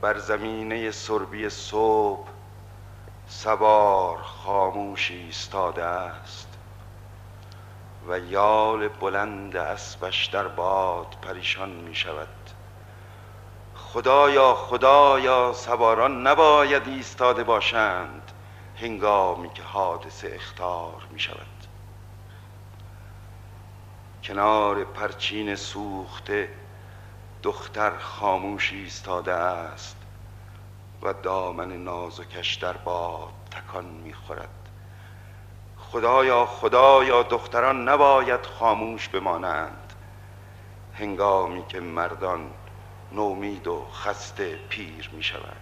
بر زمینه سربی صبح سوار خاموشی ایستاده است و یال بلند اسبش در باد پریشان می شود. خدایا خدایا سواران نباید ایستاده باشند هنگامی که حادثه اختار می شود. کنار پرچین سوخته دختر خاموشی ایستاده است و دامن نازکش در باد تکان می‌خورد. خدایا خدایا دختران نباید خاموش بمانند. هنگامی که مردان نومید و خسته پیر می شود